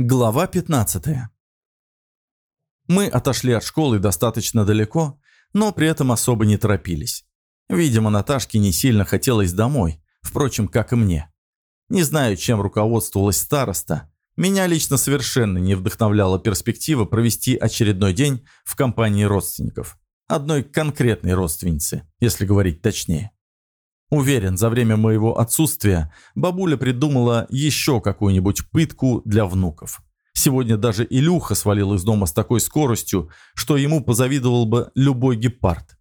Глава 15 Мы отошли от школы достаточно далеко, но при этом особо не торопились. Видимо, Наташке не сильно хотелось домой, впрочем, как и мне. Не знаю, чем руководствовалась староста. Меня лично совершенно не вдохновляла перспектива провести очередной день в компании родственников. Одной конкретной родственницы, если говорить точнее. Уверен, за время моего отсутствия бабуля придумала еще какую-нибудь пытку для внуков. Сегодня даже Илюха свалил из дома с такой скоростью, что ему позавидовал бы любой гепард.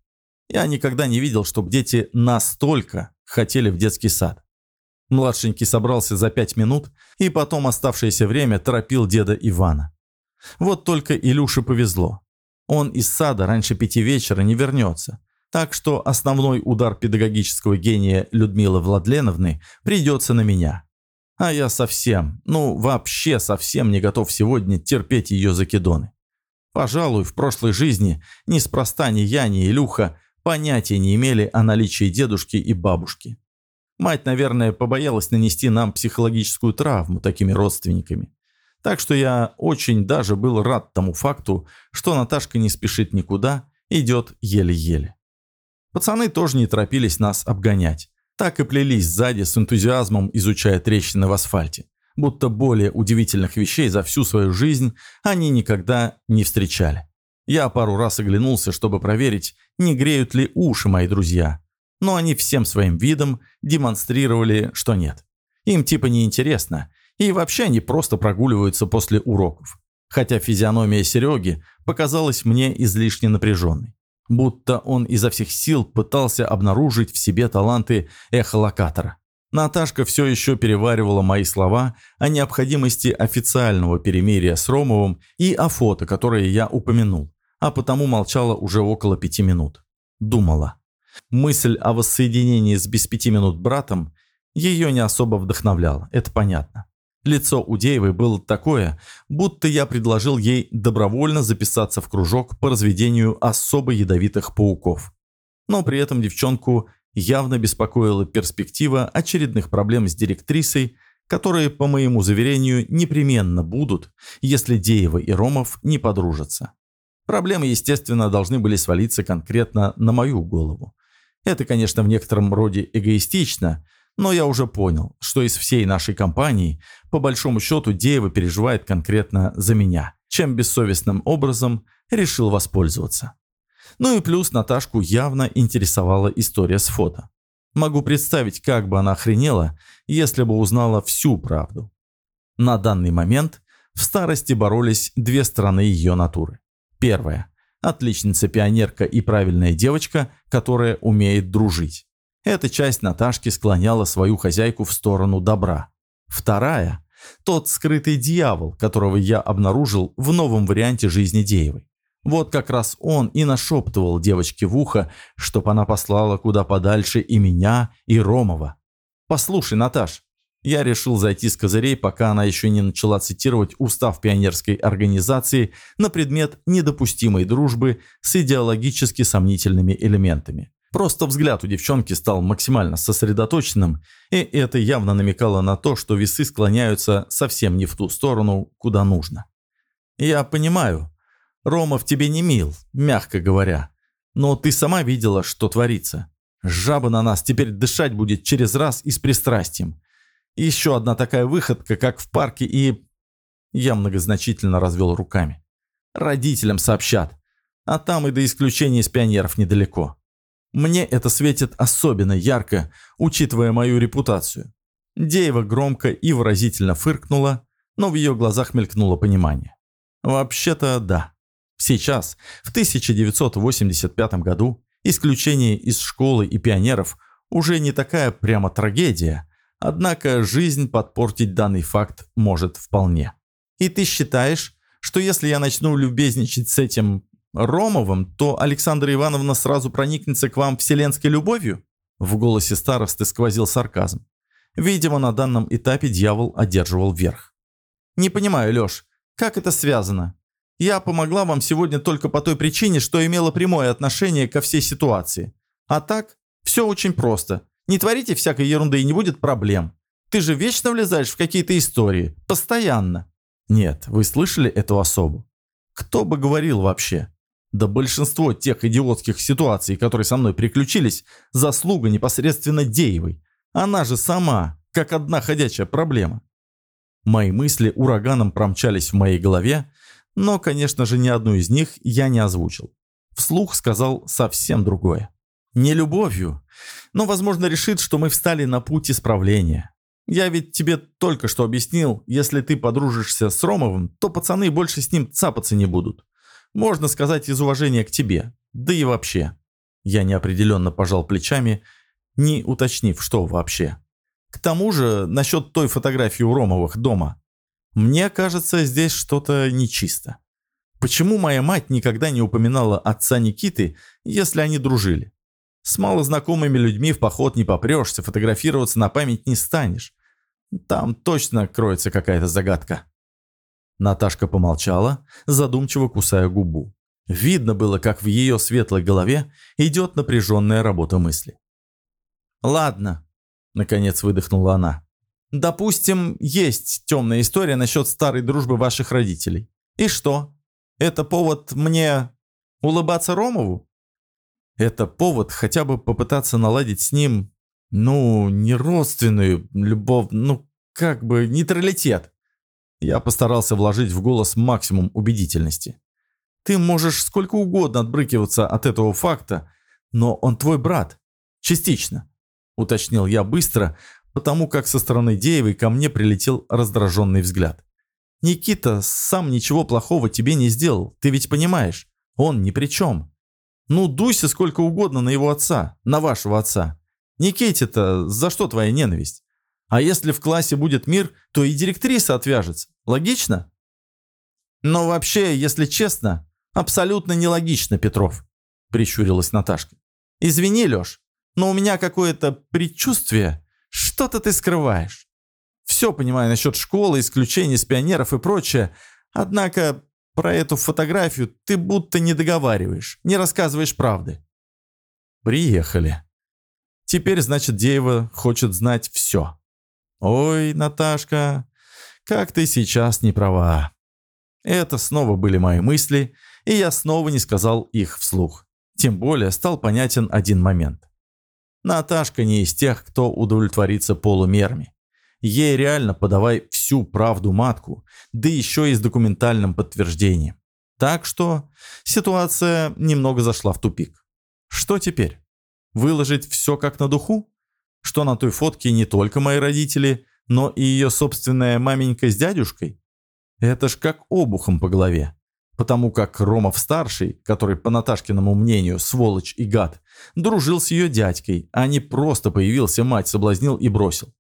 Я никогда не видел, чтобы дети настолько хотели в детский сад. Младшенький собрался за пять минут и потом оставшееся время торопил деда Ивана. Вот только Илюше повезло. Он из сада раньше пяти вечера не вернется, так что основной удар педагогического гения Людмилы Владленовны придется на меня. А я совсем, ну вообще совсем не готов сегодня терпеть ее закидоны. Пожалуй, в прошлой жизни неспроста ни я, ни Илюха понятия не имели о наличии дедушки и бабушки. Мать, наверное, побоялась нанести нам психологическую травму такими родственниками. Так что я очень даже был рад тому факту, что Наташка не спешит никуда, идет еле-еле. Пацаны тоже не торопились нас обгонять. Так и плелись сзади с энтузиазмом, изучая трещины в асфальте. Будто более удивительных вещей за всю свою жизнь они никогда не встречали. Я пару раз оглянулся, чтобы проверить, не греют ли уши мои друзья. Но они всем своим видом демонстрировали, что нет. Им типа неинтересно. И вообще они просто прогуливаются после уроков. Хотя физиономия Сереги показалась мне излишне напряженной будто он изо всех сил пытался обнаружить в себе таланты эхолокатора. Наташка все еще переваривала мои слова о необходимости официального перемирия с Ромовым и о фото, которое я упомянул, а потому молчала уже около пяти минут. Думала. Мысль о воссоединении с без пяти минут братом ее не особо вдохновляла, это понятно. Лицо у Деевой было такое, будто я предложил ей добровольно записаться в кружок по разведению особо ядовитых пауков. Но при этом девчонку явно беспокоила перспектива очередных проблем с директрисой, которые, по моему заверению, непременно будут, если Деева и Ромов не подружатся. Проблемы, естественно, должны были свалиться конкретно на мою голову. Это, конечно, в некотором роде эгоистично – но я уже понял, что из всей нашей компании, по большому счету, Деева переживает конкретно за меня, чем бессовестным образом решил воспользоваться. Ну и плюс Наташку явно интересовала история с фото. Могу представить, как бы она охренела, если бы узнала всю правду. На данный момент в старости боролись две стороны ее натуры. Первая – отличница-пионерка и правильная девочка, которая умеет дружить. Эта часть Наташки склоняла свою хозяйку в сторону добра. Вторая – тот скрытый дьявол, которого я обнаружил в новом варианте жизни Деевой. Вот как раз он и нашептывал девочке в ухо, чтоб она послала куда подальше и меня, и Ромова. «Послушай, Наташ, я решил зайти с козырей, пока она еще не начала цитировать устав пионерской организации на предмет недопустимой дружбы с идеологически сомнительными элементами. Просто взгляд у девчонки стал максимально сосредоточенным, и это явно намекало на то, что весы склоняются совсем не в ту сторону, куда нужно. «Я понимаю. Ромов тебе не мил, мягко говоря. Но ты сама видела, что творится. Жаба на нас теперь дышать будет через раз и с пристрастием. еще одна такая выходка, как в парке, и...» Я многозначительно развел руками. «Родителям сообщат. А там и до исключения из пионеров недалеко. Мне это светит особенно ярко, учитывая мою репутацию. Деева громко и выразительно фыркнула, но в ее глазах мелькнуло понимание. Вообще-то да. Сейчас, в 1985 году, исключение из школы и пионеров уже не такая прямо трагедия, однако жизнь подпортить данный факт может вполне. И ты считаешь, что если я начну любезничать с этим Ромовым, то Александра Ивановна сразу проникнется к вам вселенской любовью?» В голосе старосты сквозил сарказм. Видимо, на данном этапе дьявол одерживал верх. «Не понимаю, Лёш, как это связано? Я помогла вам сегодня только по той причине, что имела прямое отношение ко всей ситуации. А так, все очень просто. Не творите всякой ерунды и не будет проблем. Ты же вечно влезаешь в какие-то истории. Постоянно. Нет, вы слышали эту особу? Кто бы говорил вообще? Да большинство тех идиотских ситуаций, которые со мной приключились, заслуга непосредственно Деевой. Она же сама, как одна ходячая проблема. Мои мысли ураганом промчались в моей голове, но, конечно же, ни одну из них я не озвучил. Вслух сказал совсем другое. Не любовью, но, возможно, решит, что мы встали на путь исправления. Я ведь тебе только что объяснил, если ты подружишься с Ромовым, то пацаны больше с ним цапаться не будут. Можно сказать из уважения к тебе, да и вообще. Я неопределенно пожал плечами, не уточнив, что вообще. К тому же, насчет той фотографии у Ромовых дома. Мне кажется, здесь что-то нечисто. Почему моя мать никогда не упоминала отца Никиты, если они дружили? С малознакомыми людьми в поход не попрешься, фотографироваться на память не станешь. Там точно кроется какая-то загадка. Наташка помолчала, задумчиво кусая губу. Видно было, как в ее светлой голове идет напряженная работа мысли. «Ладно», — наконец выдохнула она. «Допустим, есть темная история насчет старой дружбы ваших родителей. И что? Это повод мне улыбаться Ромову?» «Это повод хотя бы попытаться наладить с ним, ну, не родственную любовь, ну, как бы нейтралитет». Я постарался вложить в голос максимум убедительности. Ты можешь сколько угодно отбрыкиваться от этого факта, но он твой брат. Частично. Уточнил я быстро, потому как со стороны Деевой ко мне прилетел раздраженный взгляд. «Никита сам ничего плохого тебе не сделал, ты ведь понимаешь, он ни при чем. Ну, дуйся сколько угодно на его отца, на вашего отца. Никите-то за что твоя ненависть? А если в классе будет мир, то и директриса отвяжется. Логично? Но вообще, если честно, абсолютно нелогично, Петров, прищурилась Наташка. Извини, Леш, но у меня какое-то предчувствие, что-то ты скрываешь. Все понимаю насчет школы, исключений с пионеров и прочее, однако про эту фотографию ты будто не договариваешь, не рассказываешь правды. Приехали. Теперь, значит, Деева хочет знать все. «Ой, Наташка, как ты сейчас не права». Это снова были мои мысли, и я снова не сказал их вслух. Тем более стал понятен один момент. Наташка не из тех, кто удовлетворится полумерами. Ей реально подавай всю правду матку, да еще и с документальным подтверждением. Так что ситуация немного зашла в тупик. Что теперь? Выложить все как на духу? Что на той фотке не только мои родители, но и ее собственная маменька с дядюшкой? Это ж как обухом по голове. Потому как Ромов-старший, который, по Наташкиному мнению, сволочь и гад, дружил с ее дядькой, а не просто появился, мать соблазнил и бросил.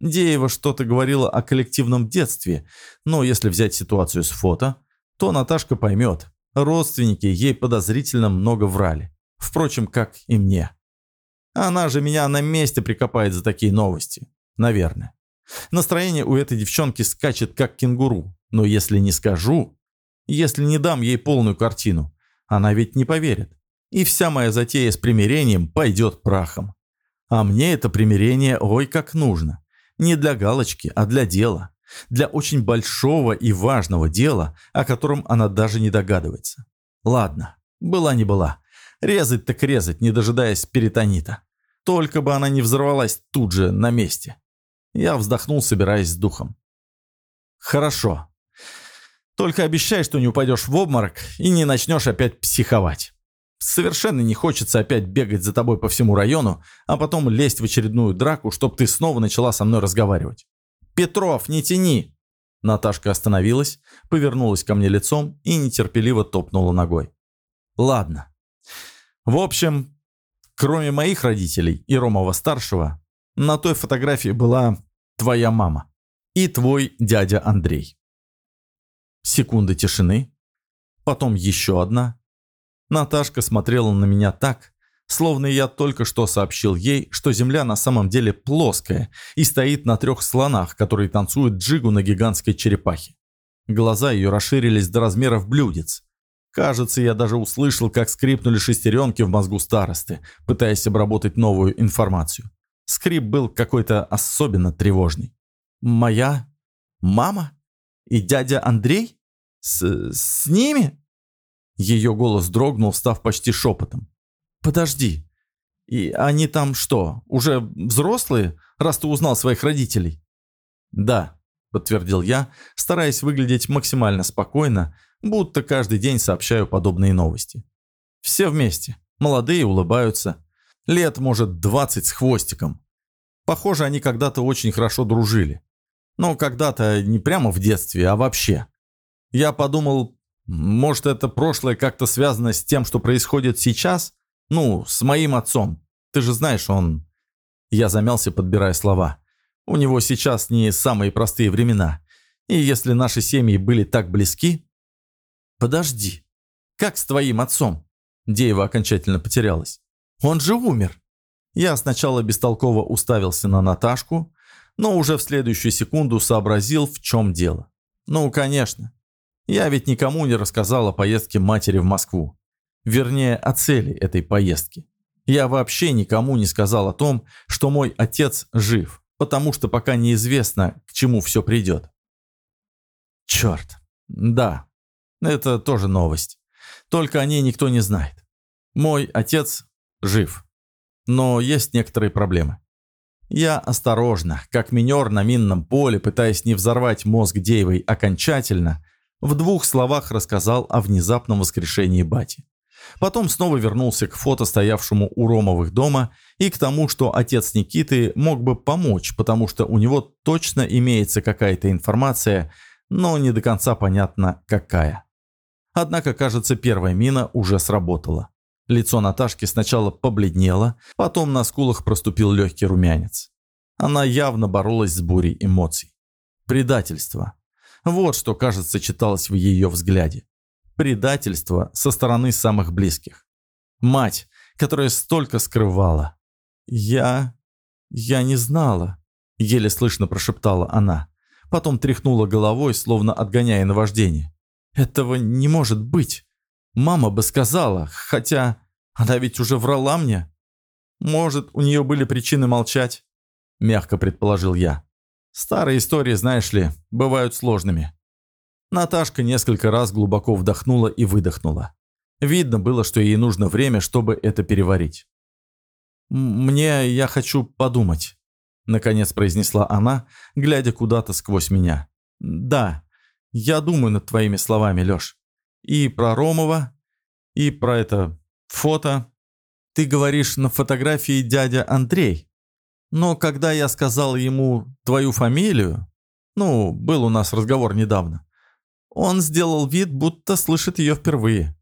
Деева что-то говорила о коллективном детстве, но если взять ситуацию с фото, то Наташка поймет, родственники ей подозрительно много врали. Впрочем, как и мне. Она же меня на месте прикопает за такие новости. Наверное. Настроение у этой девчонки скачет как кенгуру. Но если не скажу, если не дам ей полную картину, она ведь не поверит. И вся моя затея с примирением пойдет прахом. А мне это примирение ой как нужно. Не для галочки, а для дела. Для очень большого и важного дела, о котором она даже не догадывается. Ладно, была не была. Резать так резать, не дожидаясь перитонита. Только бы она не взорвалась тут же, на месте. Я вздохнул, собираясь с духом. «Хорошо. Только обещай, что не упадешь в обморок и не начнешь опять психовать. Совершенно не хочется опять бегать за тобой по всему району, а потом лезть в очередную драку, чтобы ты снова начала со мной разговаривать. Петров, не тяни!» Наташка остановилась, повернулась ко мне лицом и нетерпеливо топнула ногой. «Ладно. В общем, Кроме моих родителей и Ромова-старшего, на той фотографии была твоя мама и твой дядя Андрей. Секунда тишины, потом еще одна. Наташка смотрела на меня так, словно я только что сообщил ей, что Земля на самом деле плоская и стоит на трех слонах, которые танцуют джигу на гигантской черепахе. Глаза ее расширились до размеров блюдец. Кажется, я даже услышал, как скрипнули шестеренки в мозгу старосты, пытаясь обработать новую информацию. Скрип был какой-то особенно тревожный. «Моя? Мама?» И дядя Андрей? С, с ними?» Ее голос дрогнул, став почти шепотом. «Подожди. И они там что, уже взрослые, раз ты узнал своих родителей?» «Да», — подтвердил я, стараясь выглядеть максимально спокойно, будто каждый день сообщаю подобные новости. «Все вместе. Молодые улыбаются. Лет, может, двадцать с хвостиком. Похоже, они когда-то очень хорошо дружили. Но когда-то не прямо в детстве, а вообще. Я подумал, может, это прошлое как-то связано с тем, что происходит сейчас? Ну, с моим отцом. Ты же знаешь, он... Я замялся, подбирая слова. У него сейчас не самые простые времена. И если наши семьи были так близки... Подожди. Как с твоим отцом? Деева окончательно потерялась. Он же умер. Я сначала бестолково уставился на Наташку, но уже в следующую секунду сообразил, в чем дело. Ну, конечно. Я ведь никому не рассказал о поездке матери в Москву. Вернее, о цели этой поездки. Я вообще никому не сказал о том, что мой отец жив, потому что пока неизвестно, к чему все придет. Черт. Да, это тоже новость. Только о ней никто не знает. Мой отец жив. Но есть некоторые проблемы. Я осторожно, как минер на минном поле, пытаясь не взорвать мозг Деевой окончательно, в двух словах рассказал о внезапном воскрешении Бати. Потом снова вернулся к фото, стоявшему у Ромовых дома, и к тому, что отец Никиты мог бы помочь, потому что у него точно имеется какая-то информация, но не до конца понятно, какая. Однако, кажется, первая мина уже сработала. Лицо Наташки сначала побледнело, потом на скулах проступил легкий румянец. Она явно боролась с бурей эмоций. Предательство. Вот что, кажется, читалось в ее взгляде. Предательство со стороны самых близких. Мать, которая столько скрывала. «Я... я не знала», — еле слышно прошептала она. Потом тряхнула головой, словно отгоняя наваждение. «Этого не может быть. Мама бы сказала, хотя она ведь уже врала мне. Может, у нее были причины молчать?» Мягко предположил я. «Старые истории, знаешь ли, бывают сложными». Наташка несколько раз глубоко вдохнула и выдохнула. Видно было, что ей нужно время, чтобы это переварить. «Мне я хочу подумать», — наконец произнесла она, глядя куда-то сквозь меня. «Да, я думаю над твоими словами, Лёш. И про Ромова, и про это фото. Ты говоришь на фотографии дядя Андрей. Но когда я сказал ему твою фамилию, ну, был у нас разговор недавно, он сделал вид, будто слышит ее впервые.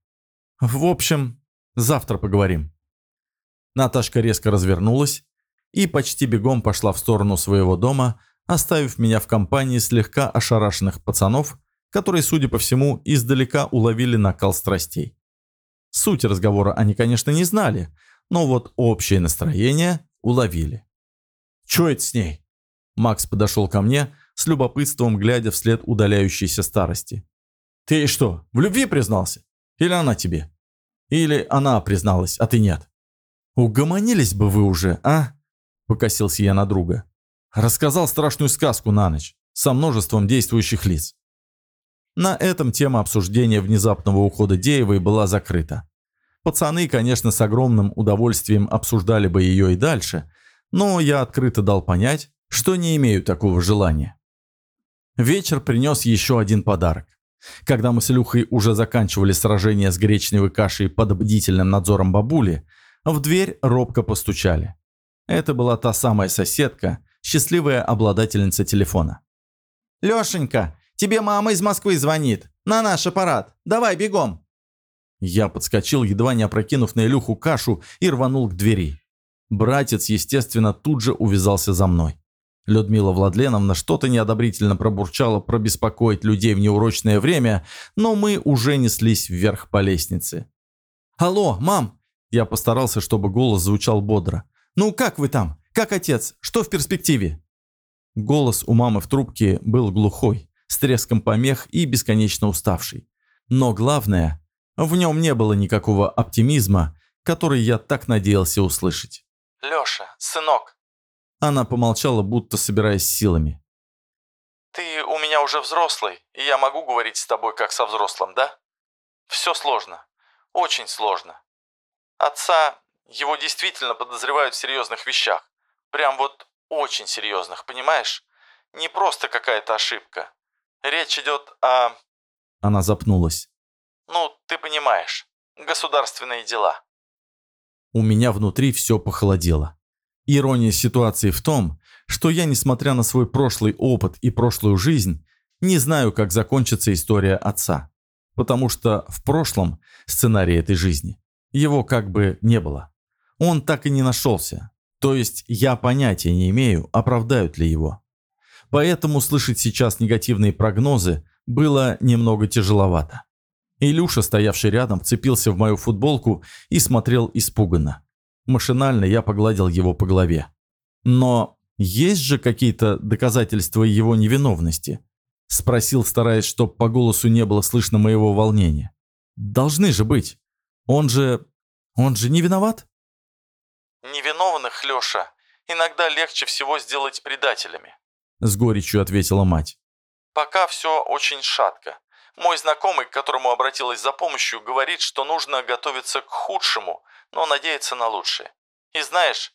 В общем, завтра поговорим. Наташка резко развернулась и почти бегом пошла в сторону своего дома, оставив меня в компании слегка ошарашенных пацанов, которые, судя по всему, издалека уловили накал страстей. Суть разговора они, конечно, не знали, но вот общее настроение уловили. «Чё это с ней?» Макс подошел ко мне, с любопытством глядя вслед удаляющейся старости. «Ты что, в любви признался? Или она тебе? Или она призналась, а ты нет?» «Угомонились бы вы уже, а?» Покосился я на друга. Рассказал страшную сказку на ночь, со множеством действующих лиц. На этом тема обсуждения внезапного ухода Деевой была закрыта. Пацаны, конечно, с огромным удовольствием обсуждали бы ее и дальше, но я открыто дал понять, что не имею такого желания. Вечер принес еще один подарок. Когда мы с Илюхой уже заканчивали сражение с гречневой кашей под бдительным надзором бабули, в дверь робко постучали. Это была та самая соседка, счастливая обладательница телефона. «Лешенька, тебе мама из Москвы звонит. На наш аппарат. Давай, бегом!» Я подскочил, едва не опрокинув на Илюху кашу, и рванул к двери. Братец, естественно, тут же увязался за мной. Людмила Владленовна что-то неодобрительно пробурчала про беспокоить людей в неурочное время, но мы уже неслись вверх по лестнице. «Алло, мам!» Я постарался, чтобы голос звучал бодро. «Ну как вы там? Как отец? Что в перспективе?» Голос у мамы в трубке был глухой, с треском помех и бесконечно уставший. Но главное, в нем не было никакого оптимизма, который я так надеялся услышать. «Леша, сынок, она помолчала, будто собираясь силами. «Ты у меня уже взрослый, и я могу говорить с тобой как со взрослым, да? Все сложно. Очень сложно. Отца, его действительно подозревают в серьезных вещах. Прям вот очень серьезных, понимаешь? Не просто какая-то ошибка. Речь идет о... Она запнулась. Ну, ты понимаешь. Государственные дела. У меня внутри все похолодело. Ирония ситуации в том, что я, несмотря на свой прошлый опыт и прошлую жизнь, не знаю, как закончится история отца. Потому что в прошлом сценарии этой жизни его как бы не было. Он так и не нашелся. То есть я понятия не имею, оправдают ли его. Поэтому слышать сейчас негативные прогнозы было немного тяжеловато. Илюша, стоявший рядом, вцепился в мою футболку и смотрел испуганно. Машинально я погладил его по голове. Но есть же какие-то доказательства его невиновности? Спросил, стараясь, чтобы по голосу не было слышно моего волнения. Должны же быть. Он же... он же не виноват? Невиновных, Леша, иногда легче всего сделать предателями. С горечью ответила мать. Пока все очень шатко. Мой знакомый, к которому обратилась за помощью, говорит, что нужно готовиться к худшему, но надеяться на лучшее. И знаешь,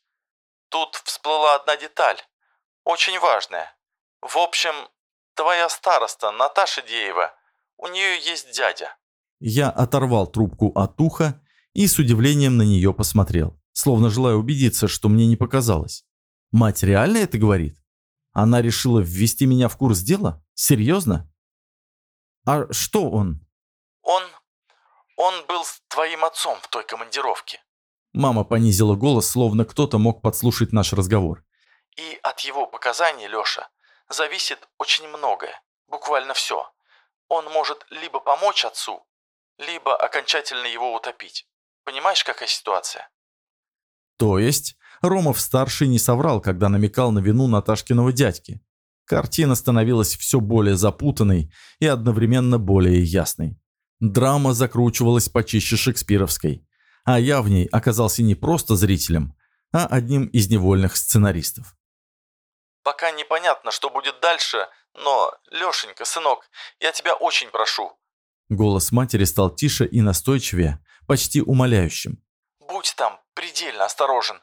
тут всплыла одна деталь, очень важная. В общем, твоя староста, Наташа Деева, у нее есть дядя. Я оторвал трубку от уха и с удивлением на нее посмотрел, словно желая убедиться, что мне не показалось. Мать реально это говорит? Она решила ввести меня в курс дела? Серьезно? «А что он?» «Он... он был с твоим отцом в той командировке». Мама понизила голос, словно кто-то мог подслушать наш разговор. «И от его показаний, Леша, зависит очень многое, буквально все. Он может либо помочь отцу, либо окончательно его утопить. Понимаешь, какая ситуация?» То есть Ромов-старший не соврал, когда намекал на вину Наташкиного дядьки. Картина становилась все более запутанной и одновременно более ясной. Драма закручивалась почище шекспировской, а я в ней оказался не просто зрителем, а одним из невольных сценаристов. «Пока непонятно, что будет дальше, но, Лешенька, сынок, я тебя очень прошу». Голос матери стал тише и настойчивее, почти умоляющим. «Будь там предельно осторожен.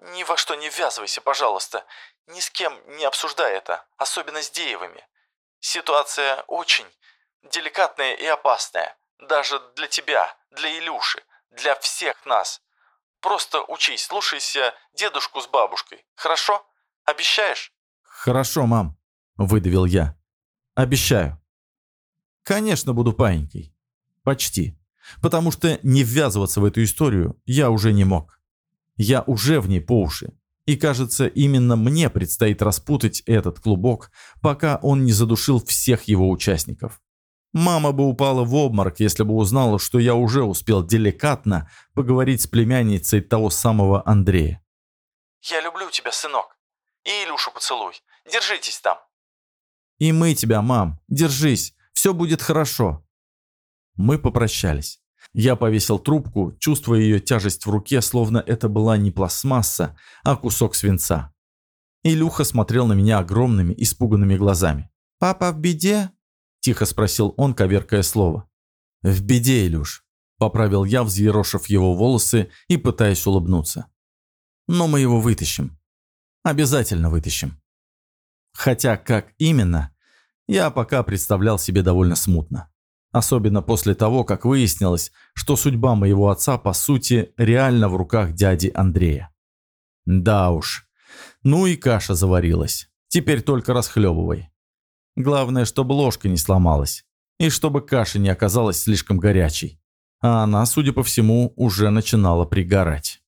Ни во что не ввязывайся, пожалуйста. Ни с кем не обсуждай это, особенно с Деевыми. Ситуация очень деликатная и опасная. Даже для тебя, для Илюши, для всех нас. Просто учись, слушайся дедушку с бабушкой. Хорошо? Обещаешь? Хорошо, мам, выдавил я. Обещаю. Конечно, буду паинькой. Почти. Потому что не ввязываться в эту историю я уже не мог. Я уже в ней по уши. И кажется, именно мне предстоит распутать этот клубок, пока он не задушил всех его участников. Мама бы упала в обморок, если бы узнала, что я уже успел деликатно поговорить с племянницей того самого Андрея. «Я люблю тебя, сынок. И Илюшу поцелуй. Держитесь там». «И мы тебя, мам. Держись. Все будет хорошо». Мы попрощались. Я повесил трубку, чувствуя ее тяжесть в руке, словно это была не пластмасса, а кусок свинца. Илюха смотрел на меня огромными, испуганными глазами. «Папа в беде?» – тихо спросил он, коверкая слово. «В беде, Илюш», – поправил я, взъерошив его волосы и пытаясь улыбнуться. «Но мы его вытащим. Обязательно вытащим». Хотя как именно, я пока представлял себе довольно смутно. Особенно после того, как выяснилось, что судьба моего отца, по сути, реально в руках дяди Андрея. Да уж. Ну и каша заварилась. Теперь только расхлебывай. Главное, чтобы ложка не сломалась. И чтобы каша не оказалась слишком горячей. А она, судя по всему, уже начинала пригорать.